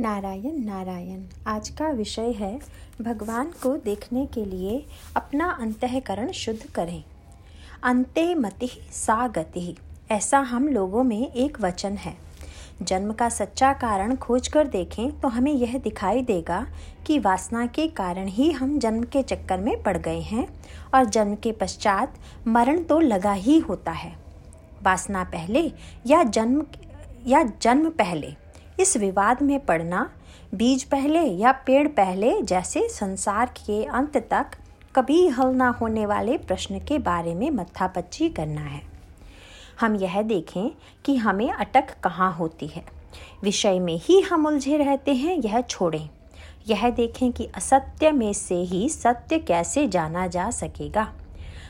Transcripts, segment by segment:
नारायण नारायण। आज का विषय है, भगवान को देखने के लिए अपना अंतकरण शुद्ध करें। अंते मति सा गति ऐसा हम लोगों में एक वचन है। जन्म का सच्चा कारण खोज कर देखें तो हमें यह दिखाई देगा कि वासना के कारण ही हम जन्म के चक्कर में पड़ गए हैं और जन्म के पश्चात मरण तो लगा ही होता है। वासना पहले या जन्म या जन्म पहले? इस विवाद में पड़ना, बीज पहले या पेड़ पहले जैसे संसार के अंत तक कभी हल ना होने वाले प्रश्न के बारे में मत्थापच्ची करना है। हम यह देखें कि हमें अटक कहाँ होती है। विषय में ही हम उलझे रहते हैं, यह छोड़ें। यह देखें कि असत्य में से ही सत्य कैसे जाना जा सकेगा।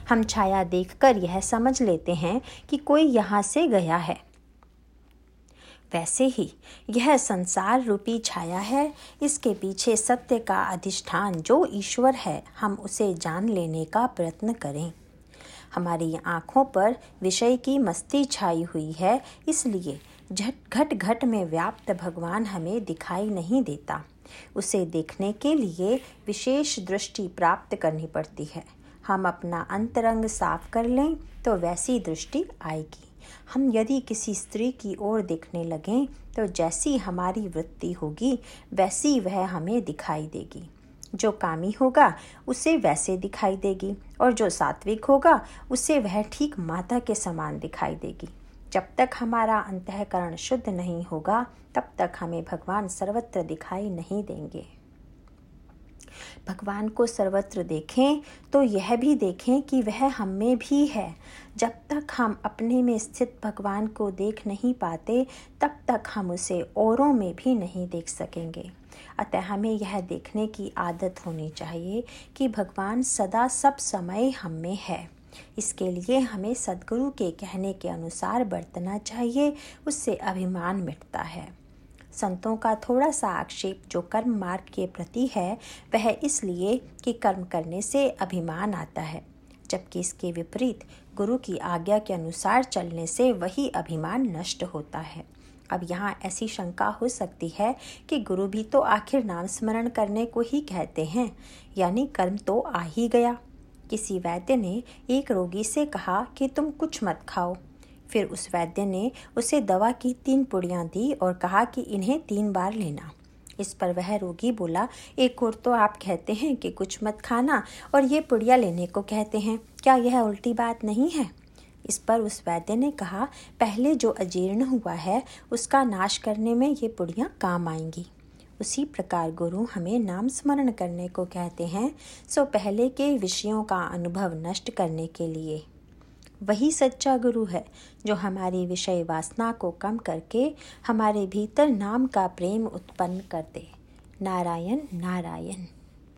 हम छाया देखकर यह समझ लेते हैं कि कोई यहाँ से गया है। वैसे ही, यह संसार रूपी छाया है। इसके पीछे सत्य का अधिष्ठान जो ईश्वर है, हम उसे जान लेने का प्रयत्न करें। हमारी आँखों पर विषय की मस्ती छाई हुई है, इसलिए झट, घट घट में व्याप्त भगवान हमें दिखाई नहीं देता। उसे देखने के लिए विशेष दृष्टि प्राप्त करनी पड़ती है। हम अपना अंतरंग साफ़ कर लें तो वैसी दृष्टि आएगी। हम यदि किसी स्त्री की ओर देखने लगें तो जैसी हमारी वृत्ति होगी, वैसी वह हमें दिखाई देगी। जो कामी होगा, उसे वैसे दिखाई देगी, और जो सात्विक होगा, उसे वह ठीक माता के समान दिखाई देगी। जब तक हमारा अंतकरण शुद्ध नहीं होगा, तब तक हमें भगवान सर्वत्र दिखाई नहीं देंगे। भगवान को सर्वत्र देखें तो यह भी देखें कि वह हम में भी है। जब तक हम अपने में स्थित भगवान को देख नहीं पाते, तब तक हम उसे औरों में भी नहीं देख सकेंगे। अतः हमें यह देखने की आदत होनी चाहिए कि भगवान सदा सब समय हम में है। इसके लिए हमें सदगुरु के कहने के अनुसार बरतना चाहिए, उससे अभिमान मिटता है। संतों का थोड़ा सा आक्षेप जो कर्म मार्ग के प्रति है, वह इसलिए कि कर्म करने से अभिमान आता है, जबकि इसके विपरीत गुरु की आज्ञा के अनुसार चलने से वही अभिमान नष्ट होता है। अब यहाँ ऐसी शंका हो सकती है कि गुरु भी तो आखिर नाम स्मरण करने को ही कहते हैं, यानी कर्म तो आ ही गया। किसी वैद्य ने एक रोगी से कहा कि तुम कुछ मत खाओ। फिर उस वैद्य ने उसे दवा की तीन पुड़ियाँ दी और कहा कि इन्हें तीन बार लेना। इस पर वह रोगी बोला, एक और तो आप कहते हैं कि कुछ मत खाना और ये पुड़िया लेने को कहते हैं। क्या यह उल्टी बात नहीं है? इस पर उस वैद्य ने कहा, पहले जो अजीर्ण हुआ है, उसका नाश करने में ये पुड़ियाँ काम आएँगी। उसी प्रकार गुरु हमें नाम स्मरण करने को कहते हैं। सो पहले के विषयों का अनुभव नष्ट करने के लिए। वही सच्चा गुरु है, जो हमारी विषय वासना को कम करके हमारे भीतर नाम का प्रेम उत्पन्न कर दे। नारायण नारायण।